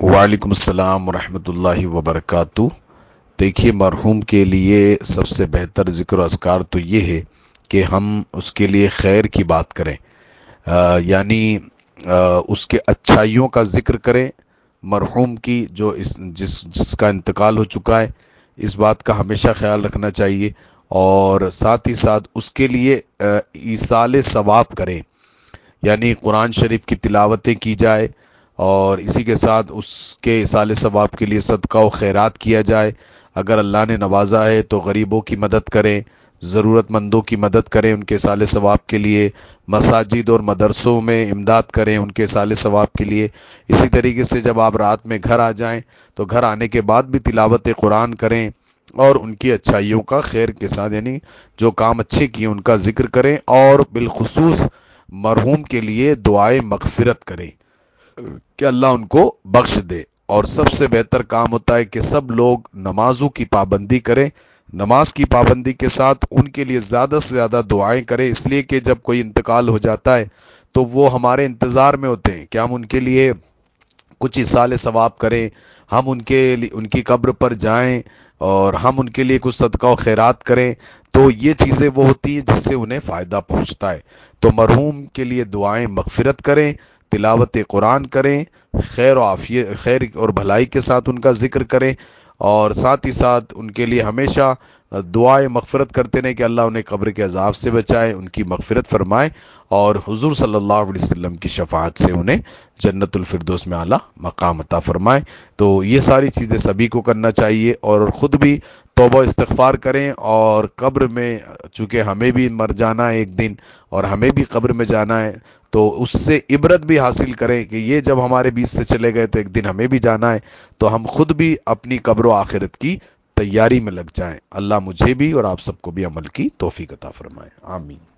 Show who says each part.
Speaker 1: وعلیکم السلام ورحمۃ اللہ وبرکاتہ۔ دیکھیے مرحوم کے لیے سب سے بہتر ذکر و اذکار تو یہ ہے کہ ہم اس کے لیے خیر کی بات کریں۔ آ, یعنی آ, اس کے اچھائیوں کا ذکر کریں۔ مرحوم کی جو اس جس جس کا انتقال ہو چکا ہے اس بات کا ہمیشہ خیال رکھنا چاہیے۔ اور ساتھ ہی ساتھ اس کے لیے ایصال ثواب کریں۔ یعنی قرآن شریف کی تلاوتیں کی جائے اور اسی کے ساتھ اس کے سال ثواب کے لیے صدقہ و خیرات کیا جائے۔ اگر اللہ نے نوازا ہے تو غریبوں کی مدد کریں ضرورت مندوں کی مدد کریں ان کے سال ثواب کے لیے۔ مساجد اور مدرسوں میں امداد کریں ان کے سال ثواب کے لیے۔ اسی طریقے سے جب آپ رات میں گھر آ جائیں تو گھر آنے کے بعد بھی تلاوت قرآن کریں اور ان کی اچھائیوں کا خیر کے ساتھ یعنی جو کام اچھے کیے ان کا ذکر کریں اور بالخصوص مرحوم کے لیے دعائیں مغفرت کریں۔ کہ اللہ ان کو بخش دے۔ اور سب سے بہتر کام ہوتا ہے کہ سب لوگ نمازوں کی پابندی کریں۔ نماز کی پابندی کے ساتھ ان کے لیے زیادہ سے زیادہ دعائیں کریں۔ اس لیے کہ جب کوئی انتقال ہو جاتا ہے تو وہ ہمارے انتظار میں ہوتے ہیں کہ ہم ان کے لیے کچھ اصال ثواب کریں۔ ہم ان کے ان کی قبر پر جائیں اور ہم ان کے لیے کچھ صدقہ و خیرات کریں۔ تو یہ چیزیں وہ ہوتی ہیں جس سے انہیں فائدہ پہنچتا ہے۔ تو مرحوم کے لیے دعائیں مغفرت کریں۔ تلاوت قرآن کریں، خیر و خیر اور بھلائی کے ساتھ ان کا ذکر کریں اور ساتھ ہی ساتھ ان کے لیے ہمیشہ دعائیں مغفرت کرتے رہیں کہ اللہ انہیں قبر کے عذاب سے بچائے، ان کی مغفرت فرمائے اور حضور صلی اللہ علیہ وسلم کی شفاعت سے انہیں جنت الفردوس میں اعلیٰ مقام عطا فرمائے۔ تو یہ ساری چیزیں سبھی کو کرنا چاہیے اور خود بھی توبہ استغفار کریں اور قبر میں چونکہ ہمیں بھی مر جانا ہے ایک دن اور ہمیں بھی قبر میں جانا ہے، تو اس سے عبرت بھی حاصل کریں کہ یہ جب ہمارے بیچ سے چلے گئے تو ایک دن ہمیں بھی جانا ہے، تو ہم خود بھی اپنی قبر و آخرت کی تیاری میں لگ جائیں۔ اللہ مجھے بھی اور آپ سب کو بھی عمل کی توفیق عطا فرمائے۔ آمین۔